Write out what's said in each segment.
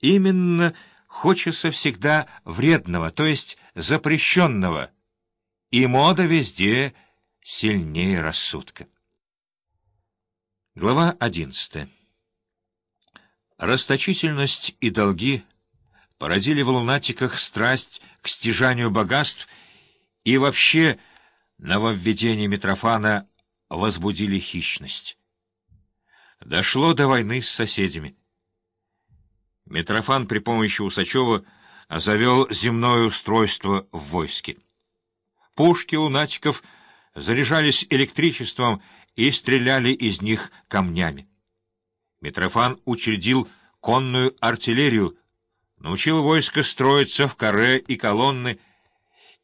Именно хочется всегда вредного, то есть запрещенного, и мода везде сильнее рассудка. Глава одиннадцатая. Расточительность и долги породили в лунатиках страсть к стяжанию богатств и вообще нововведение Митрофана возбудили хищность. Дошло до войны с соседями. Митрофан при помощи Усачева завел земное устройство в войске. Пушки лунатиков заряжались электричеством и стреляли из них камнями. Митрофан учредил конную артиллерию, научил войско строиться в каре и колонны,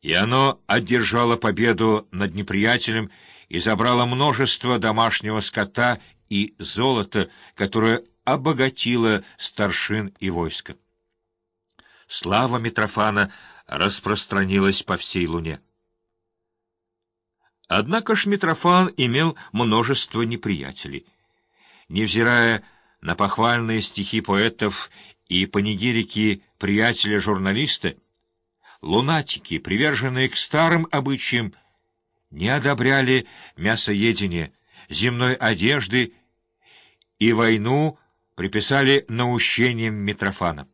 и оно одержало победу над неприятелем и забрало множество домашнего скота и золота, которое обогатило старшин и войско. Слава Митрофана распространилась по всей Луне. Однако ж Митрофан имел множество неприятелей. Невзирая на похвальные стихи поэтов и панигирики приятеля-журналиста, лунатики, приверженные к старым обычаям, не одобряли мясоедение, земной одежды и войну приписали наущением Митрофана.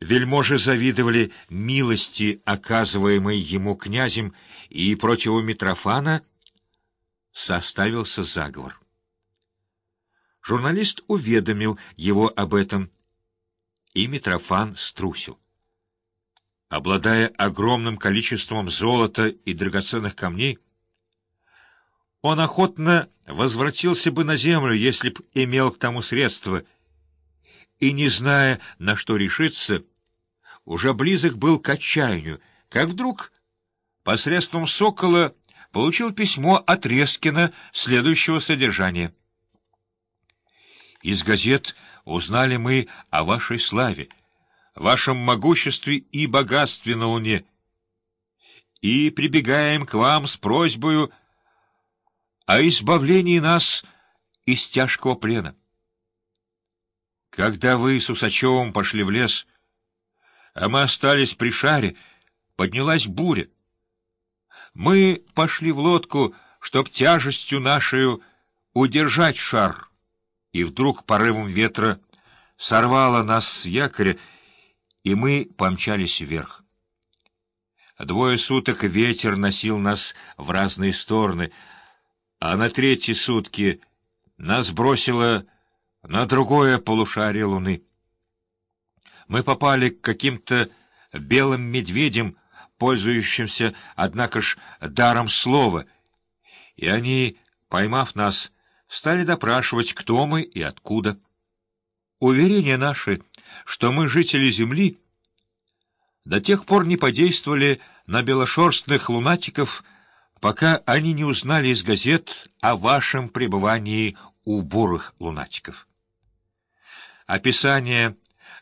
Вельможи завидовали милости, оказываемой ему князем, и против Митрофана составился заговор. Журналист уведомил его об этом, и Митрофан струсил. Обладая огромным количеством золота и драгоценных камней, он охотно возвратился бы на землю, если б имел к тому средства, и, не зная, на что решиться, уже близок был к отчаянию, как вдруг посредством сокола получил письмо от Резкина следующего содержания. «Из газет узнали мы о вашей славе, вашем могуществе и богатстве на Луне, и прибегаем к вам с просьбою о избавлении нас из тяжкого плена. Когда вы с Усачевым пошли в лес, а мы остались при шаре, поднялась буря. Мы пошли в лодку, чтоб тяжестью нашей удержать шар, и вдруг порывом ветра сорвало нас с якоря, и мы помчались вверх. Двое суток ветер носил нас в разные стороны — а на третьи сутки нас бросило на другое полушарие Луны. Мы попали к каким-то белым медведям, пользующимся, однако ж, даром слова, и они, поймав нас, стали допрашивать, кто мы и откуда. Уверения наши, что мы жители Земли, до тех пор не подействовали на белошерстных лунатиков, пока они не узнали из газет о вашем пребывании у бурых лунатиков. Описание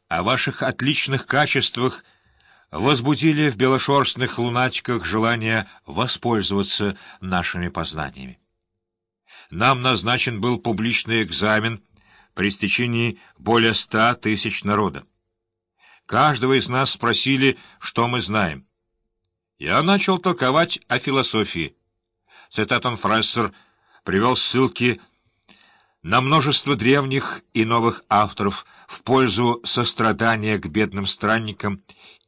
о ваших отличных качествах возбудили в белошерстных лунатиках желание воспользоваться нашими познаниями. Нам назначен был публичный экзамен при стечении более ста тысяч народа. Каждого из нас спросили, что мы знаем. Я начал толковать о философии. Цитатон Фрессер привел ссылки на множество древних и новых авторов в пользу сострадания к бедным странникам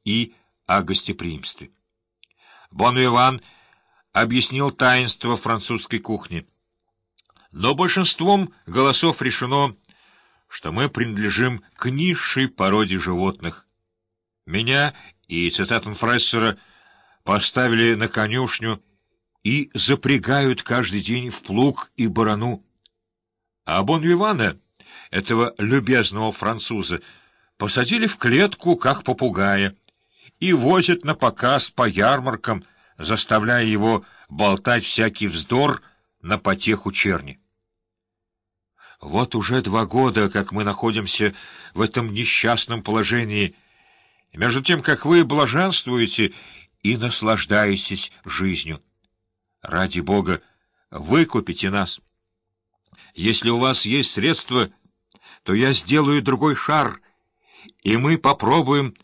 и о гостеприимстве. Бон-Виван объяснил таинство французской кухни. Но большинством голосов решено, что мы принадлежим к низшей породе животных. Меня и цитатом Фрессера — поставили на конюшню и запрягают каждый день в плуг и барану. А Бонвивана, этого любезного француза, посадили в клетку, как попугая, и возят на показ по ярмаркам, заставляя его болтать всякий вздор на потеху черни. Вот уже два года, как мы находимся в этом несчастном положении, между тем, как вы блаженствуете и наслаждайтесь жизнью. Ради Бога, выкупите нас. Если у вас есть средства, то я сделаю другой шар и мы попробуем